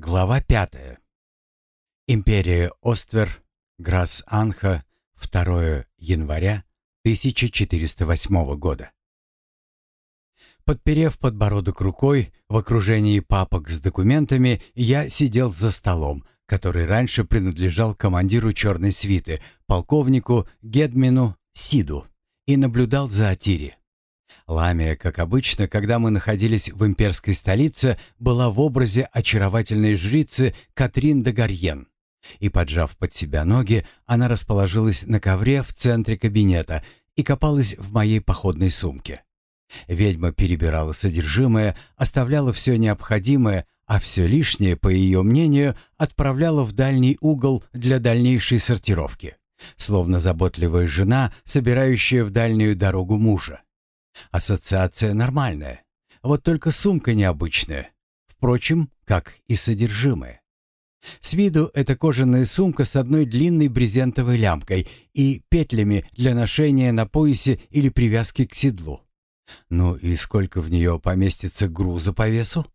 Глава пятая. Империя Оствер, Грас-Анха, 2 января 1408 года. Подперев подбородок рукой, в окружении папок с документами, я сидел за столом, который раньше принадлежал командиру черной свиты, полковнику Гедмину Сиду, и наблюдал за Атири. Ламия, как обычно, когда мы находились в имперской столице, была в образе очаровательной жрицы Катрин де Гарьен. И, поджав под себя ноги, она расположилась на ковре в центре кабинета и копалась в моей походной сумке. Ведьма перебирала содержимое, оставляла все необходимое, а все лишнее, по ее мнению, отправляла в дальний угол для дальнейшей сортировки, словно заботливая жена, собирающая в дальнюю дорогу мужа. Ассоциация нормальная. Вот только сумка необычная. Впрочем, как и содержимое. С виду это кожаная сумка с одной длинной брезентовой лямкой и петлями для ношения на поясе или привязки к седлу. Ну и сколько в нее поместится груза по весу?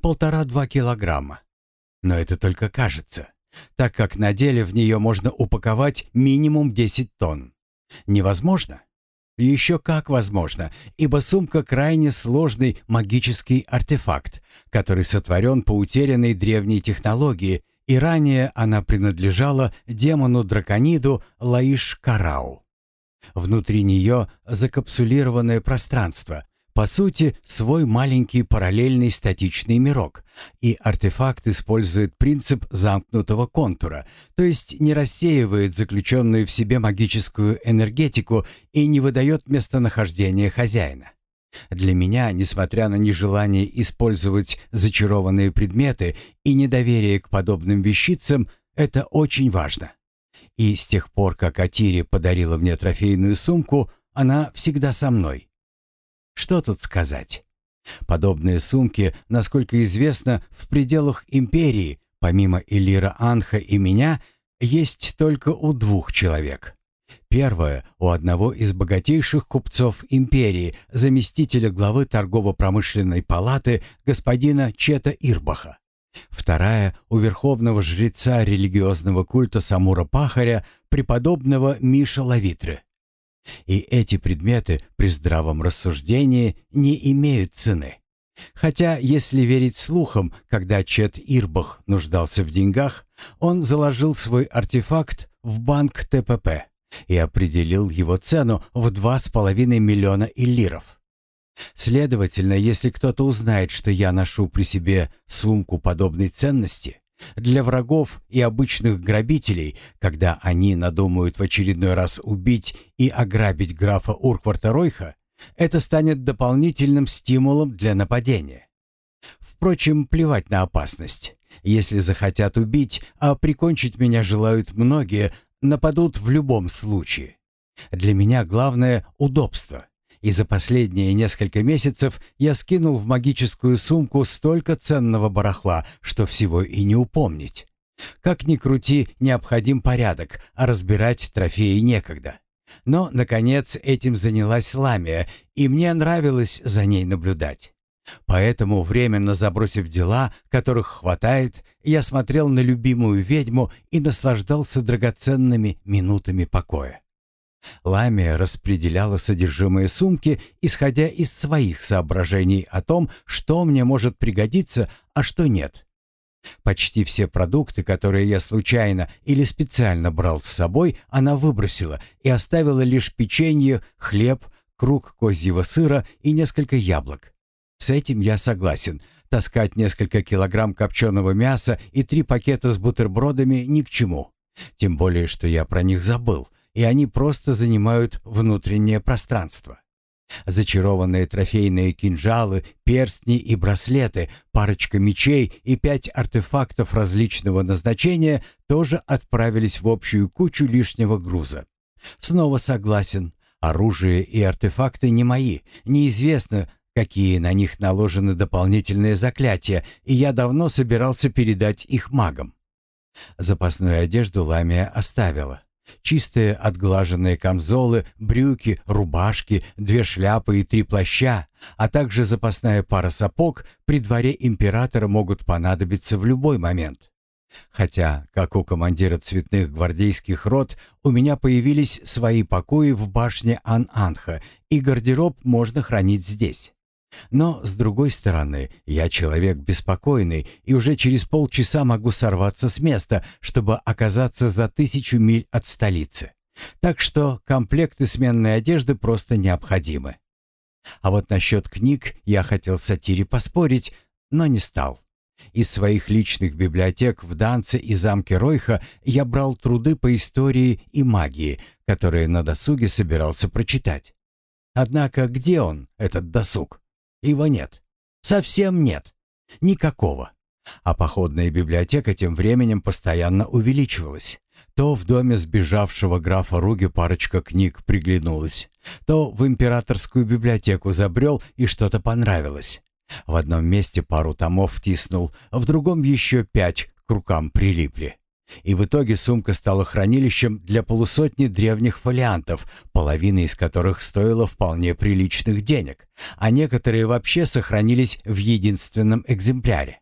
Полтора-два килограмма. Но это только кажется, так как на деле в нее можно упаковать минимум 10 тонн. Невозможно? Еще как возможно, ибо сумка крайне сложный магический артефакт, который сотворен по утерянной древней технологии, и ранее она принадлежала демону-дракониду Лаиш-Карау. Внутри нее закапсулированное пространство, по сути, свой маленький параллельный статичный мирок, и артефакт использует принцип замкнутого контура, то есть не рассеивает заключенную в себе магическую энергетику и не выдает местонахождение хозяина. Для меня, несмотря на нежелание использовать зачарованные предметы и недоверие к подобным вещицам, это очень важно. И с тех пор, как Атири подарила мне трофейную сумку, она всегда со мной. Что тут сказать? Подобные сумки, насколько известно, в пределах империи, помимо Элира Анха и меня, есть только у двух человек. Первое – у одного из богатейших купцов империи, заместителя главы торгово-промышленной палаты господина Чета Ирбаха. Вторая – у верховного жреца религиозного культа Самура-Пахаря, преподобного Миша Лавитры. И эти предметы при здравом рассуждении не имеют цены. Хотя, если верить слухам, когда Чет Ирбах нуждался в деньгах, он заложил свой артефакт в банк ТПП и определил его цену в 2,5 миллиона иллиров. Следовательно, если кто-то узнает, что я ношу при себе сумку подобной ценности, для врагов и обычных грабителей, когда они надумают в очередной раз убить и ограбить графа Уркварта Ройха, это станет дополнительным стимулом для нападения. Впрочем, плевать на опасность. Если захотят убить, а прикончить меня желают многие, нападут в любом случае. Для меня главное — удобство и за последние несколько месяцев я скинул в магическую сумку столько ценного барахла, что всего и не упомнить. Как ни крути, необходим порядок, а разбирать трофеи некогда. Но, наконец, этим занялась Ламия, и мне нравилось за ней наблюдать. Поэтому, временно забросив дела, которых хватает, я смотрел на любимую ведьму и наслаждался драгоценными минутами покоя. Ламия распределяла содержимое сумки, исходя из своих соображений о том, что мне может пригодиться, а что нет. Почти все продукты, которые я случайно или специально брал с собой, она выбросила и оставила лишь печенье, хлеб, круг козьего сыра и несколько яблок. С этим я согласен. Таскать несколько килограмм копченого мяса и три пакета с бутербродами ни к чему. Тем более, что я про них забыл и они просто занимают внутреннее пространство. Зачарованные трофейные кинжалы, перстни и браслеты, парочка мечей и пять артефактов различного назначения тоже отправились в общую кучу лишнего груза. Снова согласен, оружие и артефакты не мои, неизвестно, какие на них наложены дополнительные заклятия, и я давно собирался передать их магам. Запасную одежду Ламия оставила Чистые отглаженные камзолы, брюки, рубашки, две шляпы и три плаща, а также запасная пара сапог при дворе императора могут понадобиться в любой момент. Хотя, как у командира цветных гвардейских рот, у меня появились свои покои в башне Ан-Анха, и гардероб можно хранить здесь. Но, с другой стороны, я человек беспокойный и уже через полчаса могу сорваться с места, чтобы оказаться за тысячу миль от столицы. Так что комплекты сменной одежды просто необходимы. А вот насчет книг я хотел сатире поспорить, но не стал. Из своих личных библиотек в Данце и замке Ройха я брал труды по истории и магии, которые на досуге собирался прочитать. Однако где он, этот досуг? Его нет. Совсем нет. Никакого. А походная библиотека тем временем постоянно увеличивалась. То в доме сбежавшего графа Руги парочка книг приглянулась, то в императорскую библиотеку забрел и что-то понравилось. В одном месте пару томов втиснул, в другом еще пять к рукам прилипли. И в итоге сумка стала хранилищем для полусотни древних фолиантов, половина из которых стоила вполне приличных денег, а некоторые вообще сохранились в единственном экземпляре.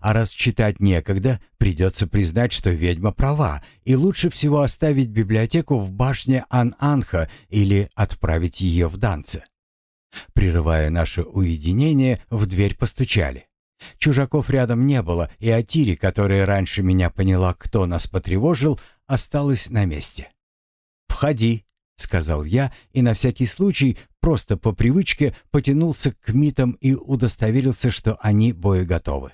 А раз читать некогда, придется признать, что ведьма права, и лучше всего оставить библиотеку в башне Ан-Анха или отправить ее в Данце. Прерывая наше уединение, в дверь постучали. Чужаков рядом не было, и Атири, которая раньше меня поняла, кто нас потревожил, осталась на месте. «Входи», — сказал я, и на всякий случай, просто по привычке, потянулся к митам и удостоверился, что они боеготовы.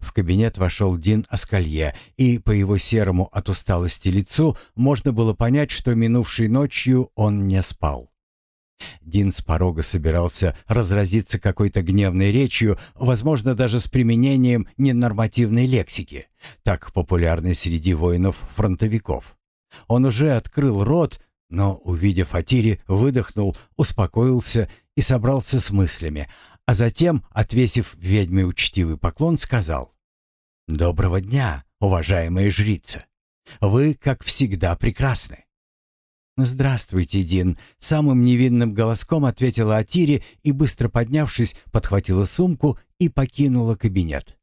В кабинет вошел Дин Аскалье, и по его серому от усталости лицу можно было понять, что минувшей ночью он не спал. Дин с порога собирался разразиться какой-то гневной речью, возможно, даже с применением ненормативной лексики, так популярной среди воинов-фронтовиков. Он уже открыл рот, но, увидев Атири, выдохнул, успокоился и собрался с мыслями, а затем, отвесив ведьме учтивый поклон, сказал «Доброго дня, уважаемая жрица! Вы, как всегда, прекрасны. «Здравствуйте, Дин», — самым невинным голоском ответила Атири и, быстро поднявшись, подхватила сумку и покинула кабинет.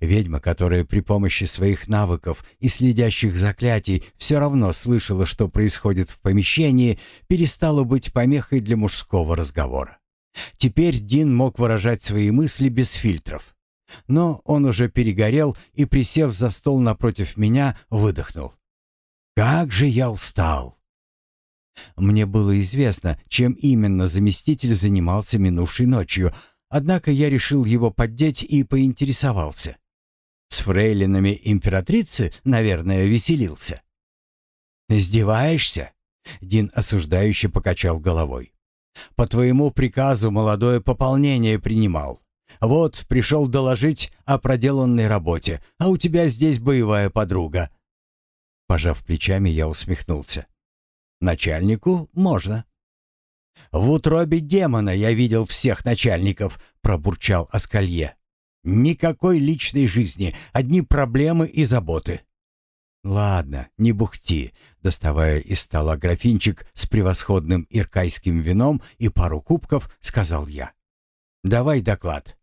Ведьма, которая при помощи своих навыков и следящих заклятий все равно слышала, что происходит в помещении, перестала быть помехой для мужского разговора. Теперь Дин мог выражать свои мысли без фильтров. Но он уже перегорел и, присев за стол напротив меня, выдохнул. «Как же я устал!» Мне было известно, чем именно заместитель занимался минувшей ночью, однако я решил его поддеть и поинтересовался. С фрейлинами императрицы, наверное, веселился. «Издеваешься?» — Дин осуждающе покачал головой. «По твоему приказу молодое пополнение принимал. Вот, пришел доложить о проделанной работе, а у тебя здесь боевая подруга». Пожав плечами, я усмехнулся. Начальнику можно. В утробе демона я видел всех начальников, пробурчал Аскалье. Никакой личной жизни, одни проблемы и заботы. Ладно, не бухти, доставая из стола графинчик с превосходным иркайским вином и пару кубков, сказал я. Давай доклад.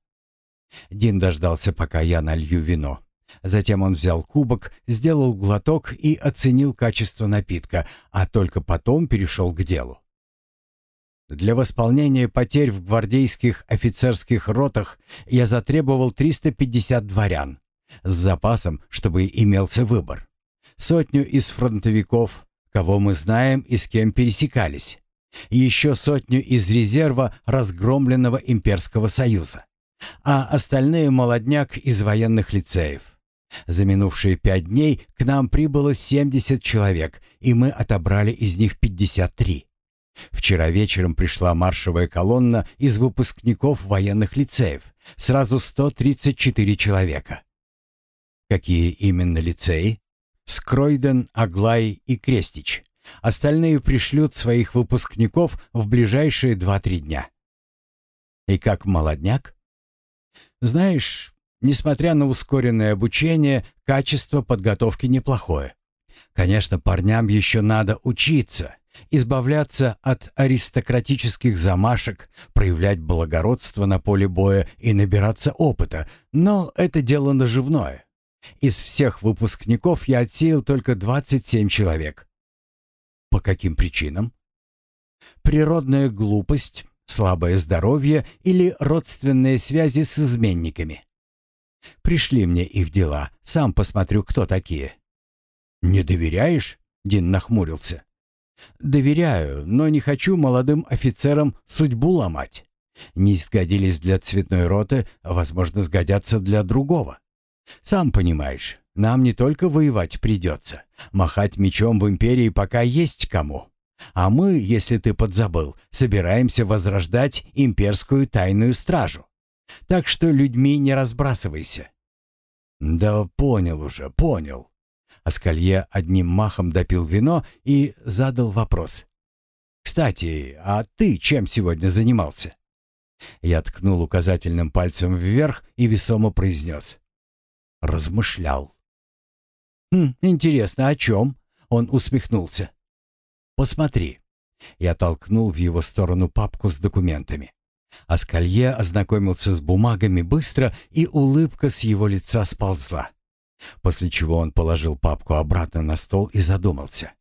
Дин дождался, пока я налью вино. Затем он взял кубок, сделал глоток и оценил качество напитка, а только потом перешел к делу. Для восполнения потерь в гвардейских офицерских ротах я затребовал 350 дворян, с запасом, чтобы имелся выбор. Сотню из фронтовиков, кого мы знаем и с кем пересекались. Еще сотню из резерва разгромленного имперского союза. А остальные молодняк из военных лицеев. За минувшие пять дней к нам прибыло 70 человек, и мы отобрали из них 53. Вчера вечером пришла маршевая колонна из выпускников военных лицеев, сразу 134 человека. Какие именно лицеи? Скройден, Аглай и Крестич. Остальные пришлют своих выпускников в ближайшие 2-3 дня. И как молодняк? Знаешь, Несмотря на ускоренное обучение, качество подготовки неплохое. Конечно, парням еще надо учиться, избавляться от аристократических замашек, проявлять благородство на поле боя и набираться опыта, но это дело наживное. Из всех выпускников я отсеял только 27 человек. По каким причинам? Природная глупость, слабое здоровье или родственные связи с изменниками. Пришли мне их дела, сам посмотрю, кто такие. «Не доверяешь?» — Дин нахмурился. «Доверяю, но не хочу молодым офицерам судьбу ломать. Не сгодились для цветной роты, а, возможно, сгодятся для другого. Сам понимаешь, нам не только воевать придется. Махать мечом в империи пока есть кому. А мы, если ты подзабыл, собираемся возрождать имперскую тайную стражу. Так что людьми не разбрасывайся». «Да понял уже, понял». Аскалье одним махом допил вино и задал вопрос. «Кстати, а ты чем сегодня занимался?» Я ткнул указательным пальцем вверх и весомо произнес. «Размышлял». «Хм, интересно, о чем?» Он усмехнулся. «Посмотри». Я толкнул в его сторону папку с документами. Аскалье ознакомился с бумагами быстро, и улыбка с его лица сползла. После чего он положил папку обратно на стол и задумался.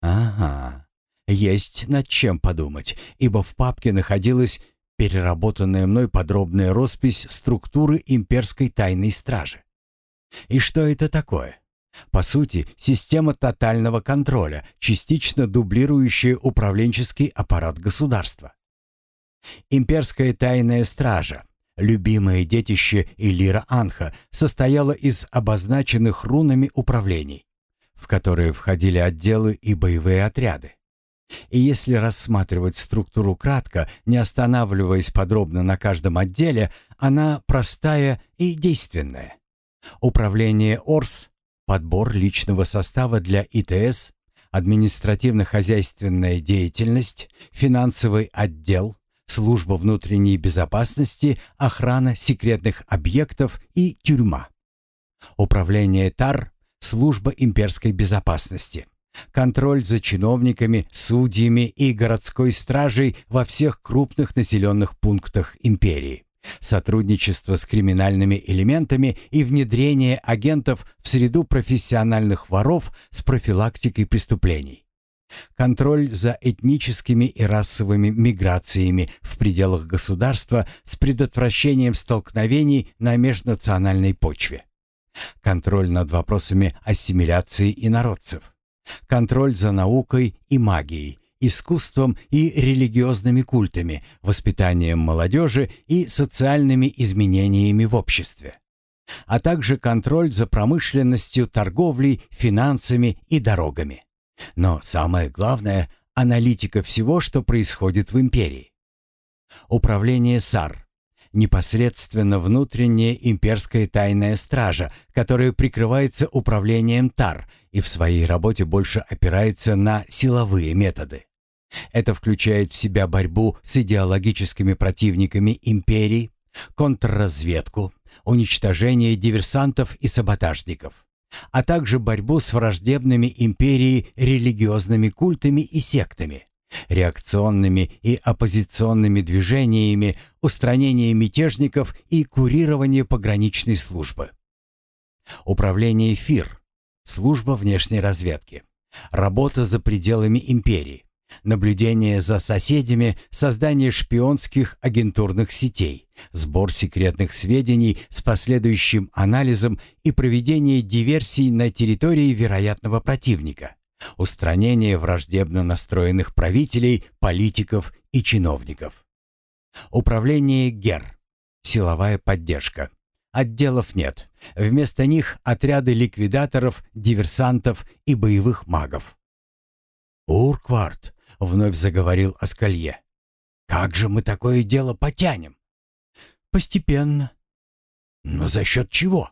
«Ага, есть над чем подумать, ибо в папке находилась переработанная мной подробная роспись структуры имперской тайной стражи. И что это такое? По сути, система тотального контроля, частично дублирующая управленческий аппарат государства. Имперская тайная стража, любимое детище Илира Анха, состояла из обозначенных рунами управлений, в которые входили отделы и боевые отряды. И если рассматривать структуру кратко, не останавливаясь подробно на каждом отделе, она простая и действенная. Управление ОРС, подбор личного состава для ИТС, административно-хозяйственная деятельность, финансовый отдел, служба внутренней безопасности, охрана секретных объектов и тюрьма. Управление ТАР, служба имперской безопасности. Контроль за чиновниками, судьями и городской стражей во всех крупных населенных пунктах империи. Сотрудничество с криминальными элементами и внедрение агентов в среду профессиональных воров с профилактикой преступлений. Контроль за этническими и расовыми миграциями в пределах государства с предотвращением столкновений на межнациональной почве. Контроль над вопросами ассимиляции инородцев. Контроль за наукой и магией, искусством и религиозными культами, воспитанием молодежи и социальными изменениями в обществе. А также контроль за промышленностью, торговлей, финансами и дорогами. Но самое главное — аналитика всего, что происходит в империи. Управление САР — непосредственно внутренняя имперская тайная стража, которая прикрывается управлением ТАР и в своей работе больше опирается на силовые методы. Это включает в себя борьбу с идеологическими противниками империи, контрразведку, уничтожение диверсантов и саботажников а также борьбу с враждебными империей религиозными культами и сектами, реакционными и оппозиционными движениями, устранение мятежников и курирование пограничной службы. Управление ФИР, служба внешней разведки, работа за пределами империи, Наблюдение за соседями, создание шпионских агентурных сетей, сбор секретных сведений с последующим анализом и проведение диверсий на территории вероятного противника, устранение враждебно настроенных правителей, политиков и чиновников. Управление ГЕР. Силовая поддержка. Отделов нет. Вместо них отряды ликвидаторов, диверсантов и боевых магов. «Урквард, — вновь заговорил Аскалье. «Как же мы такое дело потянем?» «Постепенно». «Но за счет чего?»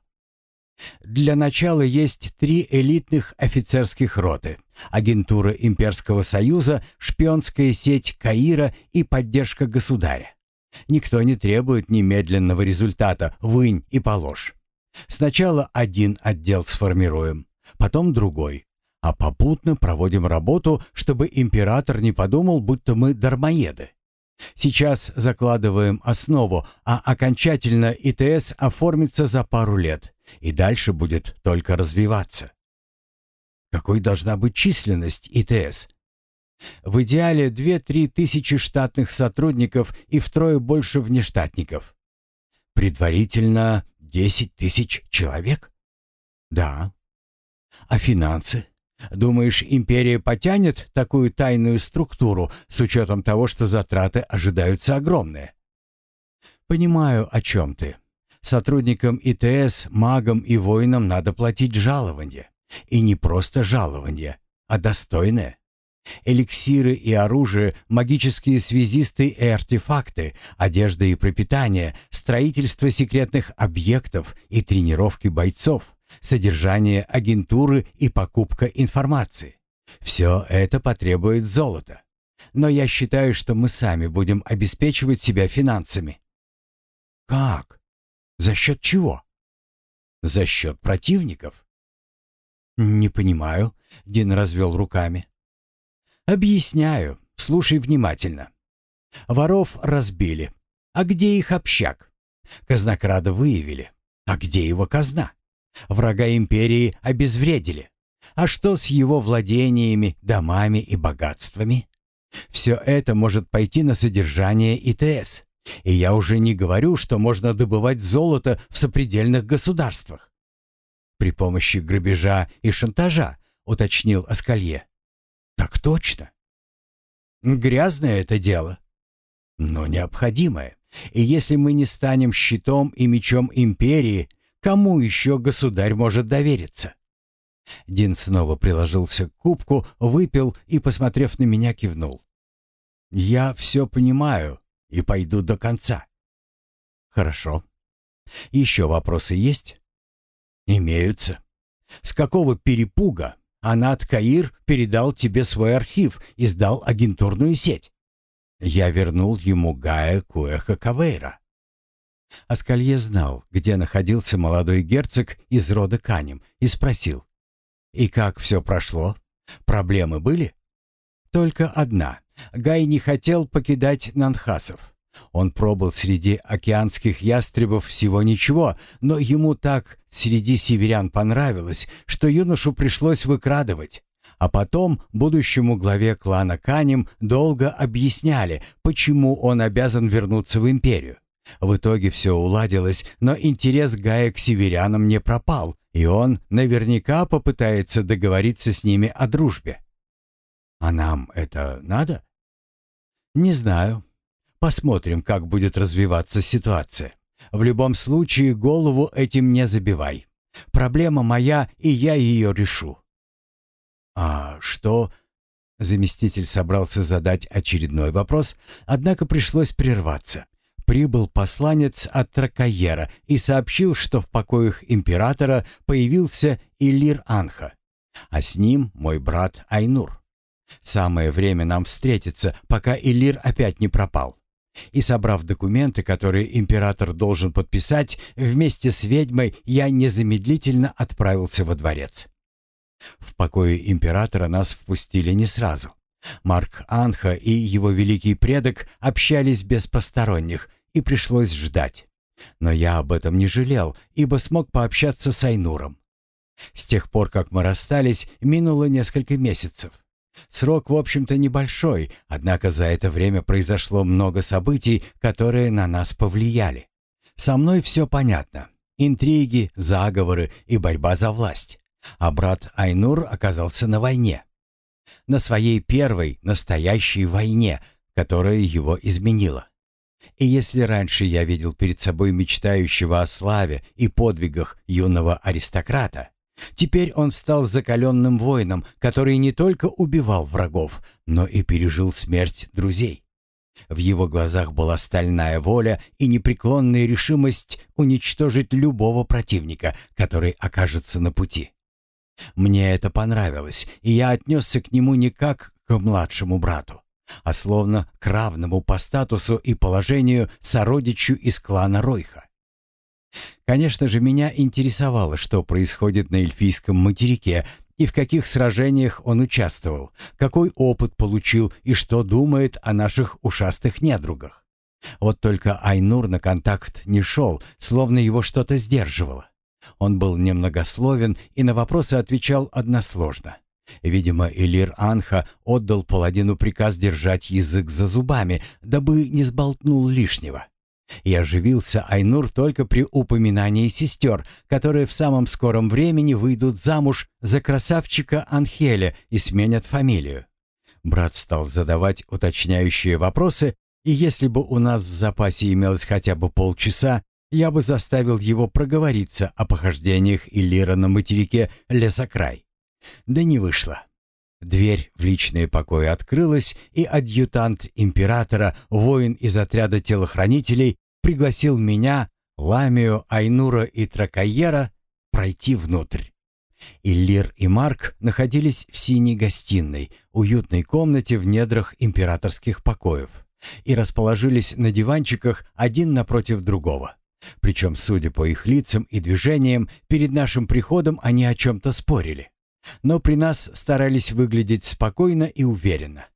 Для начала есть три элитных офицерских роты, агентура Имперского Союза, шпионская сеть Каира и поддержка государя. Никто не требует немедленного результата, вынь и положь. Сначала один отдел сформируем, потом другой, а попутно проводим работу, чтобы император не подумал, будто мы дармоеды. Сейчас закладываем основу, а окончательно ИТС оформится за пару лет и дальше будет только развиваться. Какой должна быть численность ИТС? В идеале 2-3 тысячи штатных сотрудников и втрое больше внештатников. Предварительно 10 тысяч человек? Да. А финансы? Думаешь, империя потянет такую тайную структуру с учетом того, что затраты ожидаются огромные? Понимаю, о чем ты. Сотрудникам ИТС, магам и воинам надо платить жалование. И не просто жалование, а достойное. Эликсиры и оружие, магические связисты и артефакты, одежда и пропитание, строительство секретных объектов и тренировки бойцов, содержание агентуры и покупка информации. Все это потребует золота. Но я считаю, что мы сами будем обеспечивать себя финансами. Как? За счет чего? За счет противников. Не понимаю, Дин развел руками. Объясняю, слушай внимательно. Воров разбили. А где их общак? Казнокрада выявили. А где его казна? Врага империи обезвредили. А что с его владениями, домами и богатствами? Все это может пойти на содержание ИТС. И я уже не говорю, что можно добывать золото в сопредельных государствах. При помощи грабежа и шантажа, уточнил Аскалье. Так точно. Грязное это дело, но необходимое. И если мы не станем щитом и мечом империи, кому еще государь может довериться? Дин снова приложился к кубку, выпил и, посмотрев на меня, кивнул. «Я все понимаю и пойду до конца». «Хорошо. Еще вопросы есть?» «Имеются. С какого перепуга Анат Каир передал тебе свой архив и сдал агентурную сеть?» Я вернул ему Гая Куэха Кавейра. Аскалье знал, где находился молодой герцог из рода Канем, и спросил. «И как все прошло? Проблемы были?» «Только одна. Гай не хотел покидать Нанхасов. Он пробыл среди океанских ястребов всего ничего, но ему так среди северян понравилось, что юношу пришлось выкрадывать. А потом будущему главе клана Канем долго объясняли, почему он обязан вернуться в империю. В итоге все уладилось, но интерес Гая к северянам не пропал, и он наверняка попытается договориться с ними о дружбе. А нам это надо? Не знаю. Посмотрим, как будет развиваться ситуация. В любом случае голову этим не забивай. Проблема моя, и я ее решу. А что... Заместитель собрался задать очередной вопрос, однако пришлось прерваться прибыл посланец от Тракаера и сообщил, что в покоях императора появился Илир Анха, а с ним мой брат Айнур. Самое время нам встретиться, пока Илир опять не пропал. И собрав документы, которые император должен подписать, вместе с ведьмой я незамедлительно отправился во дворец. В покое императора нас впустили не сразу. Марк Анха и его великий предок общались без посторонних, и пришлось ждать. Но я об этом не жалел, ибо смог пообщаться с Айнуром. С тех пор, как мы расстались, минуло несколько месяцев. Срок, в общем-то, небольшой, однако за это время произошло много событий, которые на нас повлияли. Со мной все понятно. Интриги, заговоры и борьба за власть. А брат Айнур оказался на войне. На своей первой настоящей войне, которая его изменила. И если раньше я видел перед собой мечтающего о славе и подвигах юного аристократа, теперь он стал закаленным воином, который не только убивал врагов, но и пережил смерть друзей. В его глазах была стальная воля и непреклонная решимость уничтожить любого противника, который окажется на пути. Мне это понравилось, и я отнесся к нему не как к младшему брату, а словно к равному по статусу и положению сородичу из клана Ройха. Конечно же, меня интересовало, что происходит на эльфийском материке и в каких сражениях он участвовал, какой опыт получил и что думает о наших ушастых недругах. Вот только Айнур на контакт не шел, словно его что-то сдерживало. Он был немногословен и на вопросы отвечал односложно. Видимо, Элир Анха отдал паладину приказ держать язык за зубами, дабы не сболтнул лишнего. И оживился Айнур только при упоминании сестер, которые в самом скором времени выйдут замуж за красавчика Анхеля и сменят фамилию. Брат стал задавать уточняющие вопросы, и если бы у нас в запасе имелось хотя бы полчаса, я бы заставил его проговориться о похождениях Иллира на материке Лесокрай. Да не вышло. Дверь в личные покои открылась, и адъютант императора, воин из отряда телохранителей, пригласил меня, Ламию, Айнура и Тракайера пройти внутрь. Иллир и Марк находились в синей гостиной, уютной комнате в недрах императорских покоев, и расположились на диванчиках один напротив другого. Причем, судя по их лицам и движениям, перед нашим приходом они о чем-то спорили но при нас старались выглядеть спокойно и уверенно.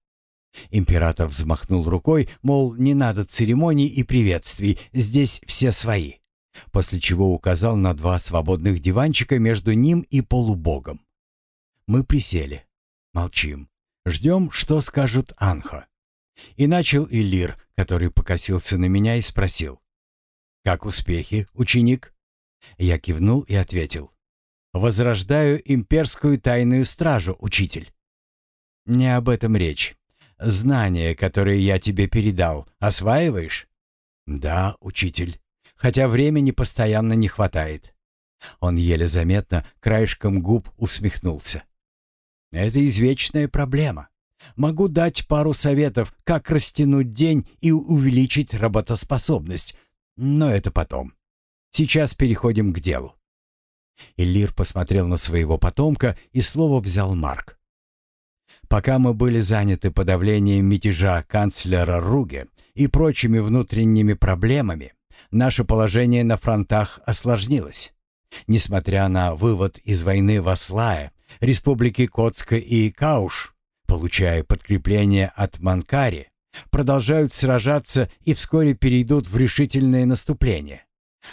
Император взмахнул рукой, мол, не надо церемоний и приветствий, здесь все свои. После чего указал на два свободных диванчика между ним и полубогом. Мы присели, молчим, ждем, что скажут Анхо. И начал Илир, который покосился на меня и спросил. «Как успехи, ученик?» Я кивнул и ответил. Возрождаю имперскую тайную стражу, учитель. Не об этом речь. Знания, которые я тебе передал, осваиваешь? Да, учитель. Хотя времени постоянно не хватает. Он еле заметно краешком губ усмехнулся. Это извечная проблема. Могу дать пару советов, как растянуть день и увеличить работоспособность, но это потом. Сейчас переходим к делу. Иллир посмотрел на своего потомка, и слово взял Марк. Пока мы были заняты подавлением мятежа канцлера Руге и прочими внутренними проблемами, наше положение на фронтах осложнилось. Несмотря на вывод из войны Васлая, республики Коцка и Кауш, получая подкрепление от Манкари, продолжают сражаться и вскоре перейдут в решительное наступление.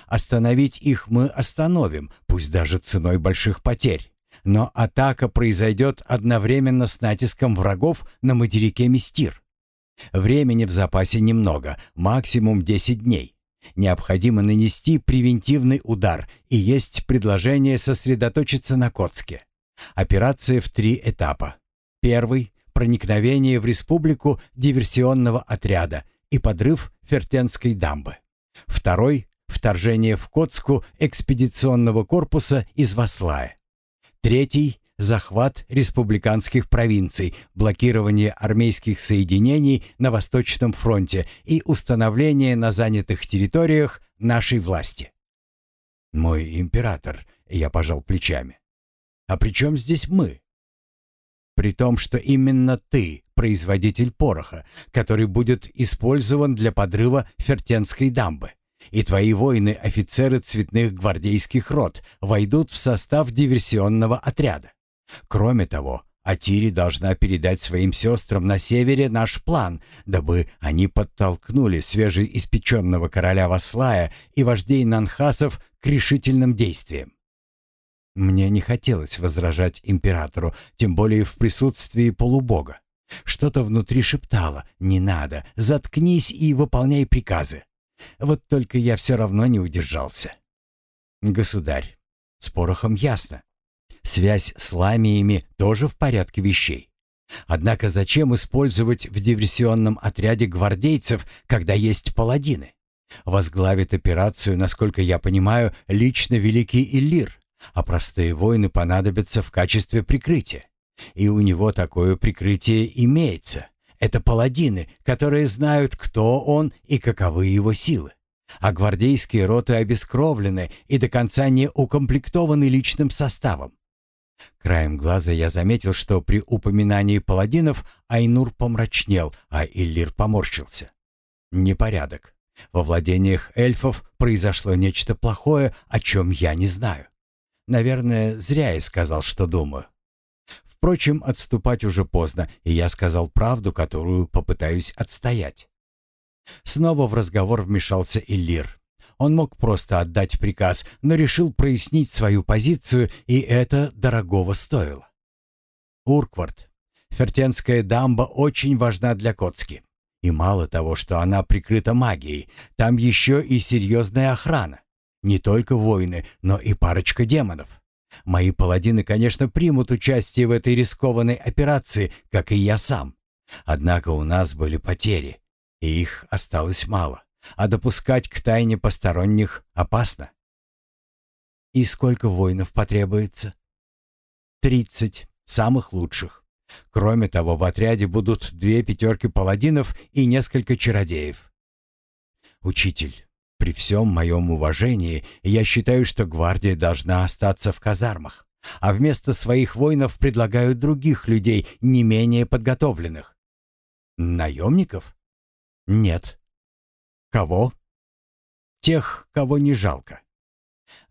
Остановить их мы остановим, пусть даже ценой больших потерь. Но атака произойдет одновременно с натиском врагов на материке Мистир. Времени в запасе немного, максимум 10 дней. Необходимо нанести превентивный удар, и есть предложение сосредоточиться на Коцке. Операция в три этапа. Первый – проникновение в республику диверсионного отряда и подрыв Фертенской дамбы. Второй Вторжение в Коцку экспедиционного корпуса из Васлая. Третий – захват республиканских провинций, блокирование армейских соединений на Восточном фронте и установление на занятых территориях нашей власти. «Мой император», — я пожал плечами. «А при чем здесь мы?» «При том, что именно ты производитель пороха, который будет использован для подрыва Фертенской дамбы и твои воины-офицеры цветных гвардейских рот войдут в состав диверсионного отряда. Кроме того, Атири должна передать своим сестрам на севере наш план, дабы они подтолкнули свежеиспеченного короля Васлая и вождей Нанхасов к решительным действиям. Мне не хотелось возражать императору, тем более в присутствии полубога. Что-то внутри шептало «Не надо, заткнись и выполняй приказы». Вот только я все равно не удержался. Государь, с порохом ясно. Связь с ламиями тоже в порядке вещей. Однако зачем использовать в диверсионном отряде гвардейцев, когда есть паладины? Возглавит операцию, насколько я понимаю, лично великий Иллир, а простые воины понадобятся в качестве прикрытия. И у него такое прикрытие имеется. Это паладины, которые знают, кто он и каковы его силы. А гвардейские роты обескровлены и до конца не укомплектованы личным составом. Краем глаза я заметил, что при упоминании паладинов Айнур помрачнел, а Иллир поморщился. Непорядок. Во владениях эльфов произошло нечто плохое, о чем я не знаю. Наверное, зря я сказал, что думаю. Впрочем, отступать уже поздно, и я сказал правду, которую попытаюсь отстоять. Снова в разговор вмешался Иллир. Он мог просто отдать приказ, но решил прояснить свою позицию, и это дорогого стоило. Урквард, Фертенская дамба очень важна для Коцки. И мало того, что она прикрыта магией, там еще и серьезная охрана. Не только воины, но и парочка демонов. Мои паладины, конечно, примут участие в этой рискованной операции, как и я сам. Однако у нас были потери, и их осталось мало, а допускать к тайне посторонних опасно. И сколько воинов потребуется? Тридцать, самых лучших. Кроме того, в отряде будут две пятерки паладинов и несколько чародеев. Учитель, при всем моем уважении, я считаю, что гвардия должна остаться в казармах, а вместо своих воинов предлагают других людей, не менее подготовленных. Наемников? Нет. Кого? Тех, кого не жалко.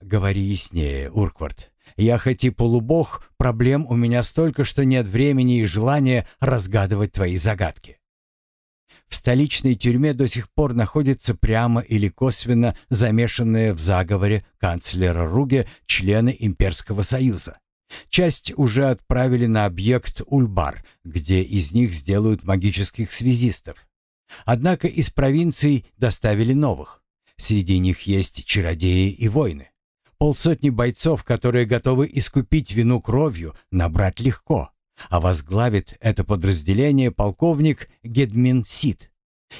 Говори яснее, Урквард. Я хоть и полубог, проблем у меня столько, что нет времени и желания разгадывать твои загадки. В столичной тюрьме до сих пор находятся прямо или косвенно замешанные в заговоре канцлера Руге члены Имперского Союза. Часть уже отправили на объект Ульбар, где из них сделают магических связистов. Однако из провинций доставили новых. Среди них есть чародеи и воины. Полсотни бойцов, которые готовы искупить вину кровью, набрать легко а возглавит это подразделение полковник Гедмин Сид.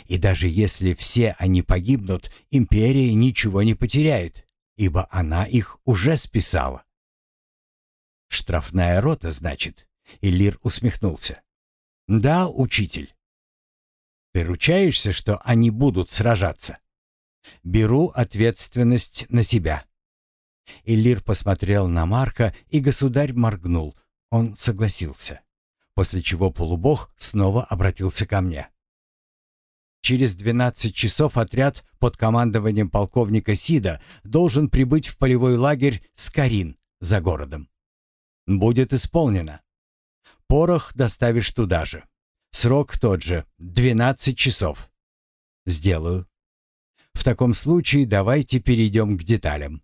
И даже если все они погибнут, империя ничего не потеряет, ибо она их уже списала. «Штрафная рота, значит?» — Иллир усмехнулся. «Да, учитель». «Ты ручаешься, что они будут сражаться?» «Беру ответственность на себя». Иллир посмотрел на Марка, и государь моргнул, он согласился, после чего полубог снова обратился ко мне. Через 12 часов отряд под командованием полковника Сида должен прибыть в полевой лагерь Скарин за городом. Будет исполнено. Порох доставишь туда же. Срок тот же — 12 часов. Сделаю. В таком случае давайте перейдем к деталям.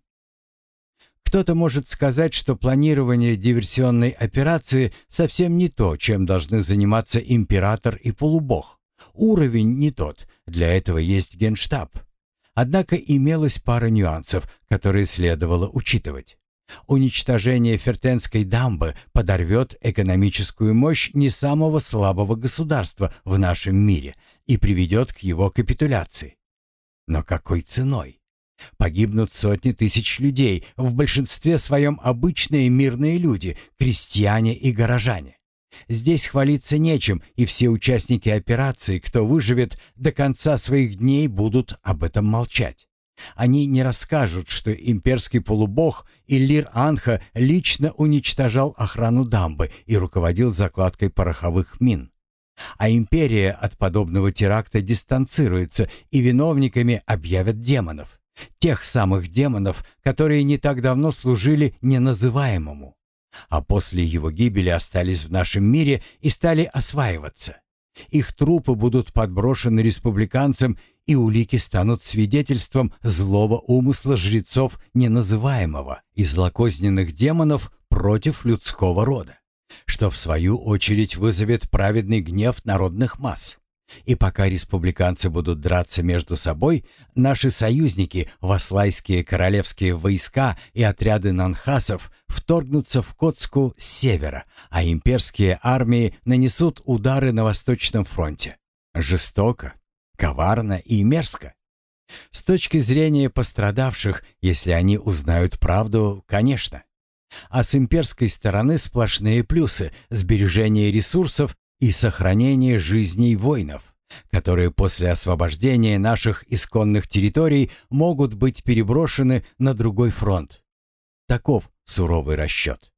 Кто-то может сказать, что планирование диверсионной операции совсем не то, чем должны заниматься император и полубог. Уровень не тот, для этого есть генштаб. Однако имелась пара нюансов, которые следовало учитывать. Уничтожение Фертенской дамбы подорвет экономическую мощь не самого слабого государства в нашем мире и приведет к его капитуляции. Но какой ценой? Погибнут сотни тысяч людей, в большинстве своем обычные мирные люди, крестьяне и горожане. Здесь хвалиться нечем, и все участники операции, кто выживет, до конца своих дней будут об этом молчать. Они не расскажут, что имперский полубог Иллир Анха лично уничтожал охрану дамбы и руководил закладкой пороховых мин. А империя от подобного теракта дистанцируется, и виновниками объявят демонов. Тех самых демонов, которые не так давно служили неназываемому, а после его гибели остались в нашем мире и стали осваиваться. Их трупы будут подброшены республиканцам, и улики станут свидетельством злого умысла жрецов неназываемого и злокозненных демонов против людского рода, что в свою очередь вызовет праведный гнев народных масс. И пока республиканцы будут драться между собой, наши союзники, васлайские королевские войска и отряды нанхасов вторгнутся в Котску с севера, а имперские армии нанесут удары на Восточном фронте. Жестоко, коварно и мерзко. С точки зрения пострадавших, если они узнают правду, конечно. А с имперской стороны сплошные плюсы, сбережение ресурсов и сохранение жизней воинов, которые после освобождения наших исконных территорий могут быть переброшены на другой фронт. Таков суровый расчет.